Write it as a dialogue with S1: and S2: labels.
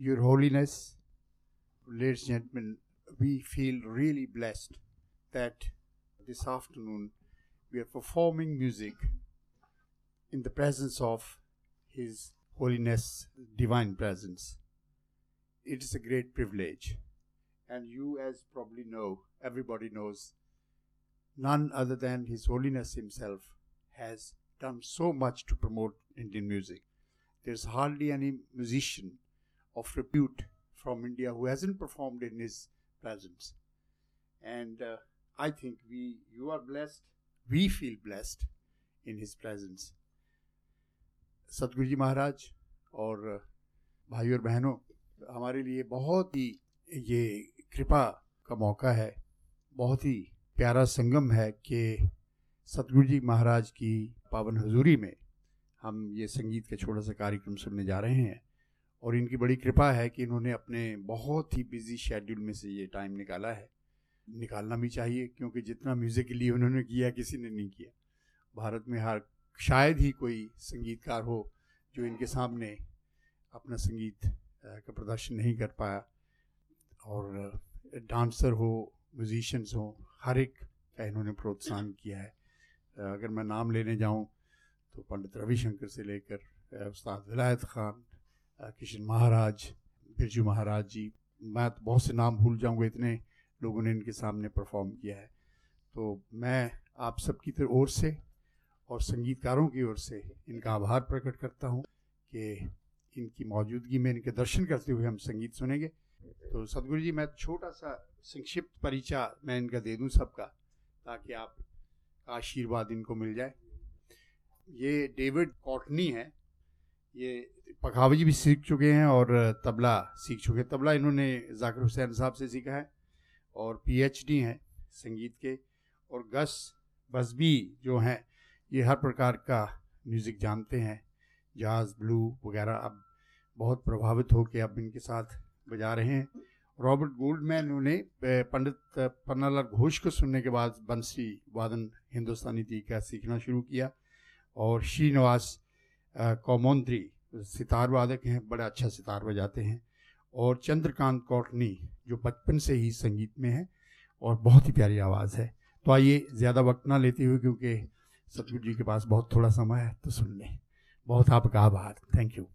S1: Your Holiness, ladies and gentlemen, we feel really blessed that this afternoon we are performing music in the presence of His Holiness, Divine Presence. It is a great privilege. And you, as probably know, everybody knows, none other than His Holiness Himself has done so much to promote Indian music. There's hardly any musician of repute from India who hasn't performed in his presence. And uh, I think we, you are blessed, we feel blessed in his presence. सतगुरु जी महाराज और भाई और बहनों हमारे लिए बहुत ही ये कृपा का मौका है बहुत ही प्यारा संगम है कि सतगुरु जी महाराज की पावन हजूरी में हम ये संगीत का छोटा सा कार्यक्रम सुनने जा रहे हैं और इनकी बड़ी कृपा है कि इन्होंने अपने बहुत ही बिज़ी शेड्यूल में से ये टाइम निकाला है। निकालना भी चाहिए, क्योंकि जितना म्यूज़िक के लिए उन्होंने किया, किसी ने नहीं किया। भारत में हर शायद ही कोई संगीतकार हो जो इनके सामने अपना संगीत का प्रदर्शन नहीं कर पाया। और डांसर हो म्यूजिशंस हो, हर एक का इन्होंने प्रोत्साहन किया है। अगर मैं नाम लेने जाऊँ तो पंडित रविशंकर से लेकर उस्ताद विलायत खान किशन महाराज, बिरजू महाराज जी, मैं तो बहुत से नाम भूल जाऊँगा, इतने लोगों ने इनके सामने परफॉर्म किया है। तो मैं आप सबकी तरफ़ ओर से और संगीतकारों की ओर से इनका आभार प्रकट करता हूँ कि इनकी मौजूदगी में इनके दर्शन करते हुए हम संगीत सुनेंगे। तो सदगुरु जी, मैं छोटा सा संक्षिप्त परिचय मैं इनका दे दूँ सबका, ताकि आप आशीर्वाद इनको मिल जाए। ये डेविड कॉटनी है। ये पखावजी भी सीख चुके हैं और तबला सीख चुके हैं। तबला इन्होंने जाकिर हुसैन साहब से सीखा है और पीएचडी हैं संगीत के। और गस, बसबी जो हैं, ये हर प्रकार का म्यूज़िक जानते हैं। जाज, ब्लू वगैरह अब बहुत प्रभावित होकर अब इनके साथ बजा रहे हैं। रॉबर्ट गोल्ड गोल्डमैन उन्होंने पंडित पन्नालाल घोष को सुनने के बाद बंसी वादन हिंदुस्तानी तीका सीखना शुरू किया। और श्रीनिवास कौमोंत्री सितार वादक हैं, बड़ा अच्छा सितार बजाते हैं। और चंद्रकांत कौटनी, जो बचपन से ही संगीत में है और बहुत ही प्यारी आवाज़ है। तो आइए, ज़्यादा वक्त ना लेते हुए, क्योंकि सतगुरु जी के पास बहुत थोड़ा समय है तो सुन लें बहुत आपका आभार। Thank you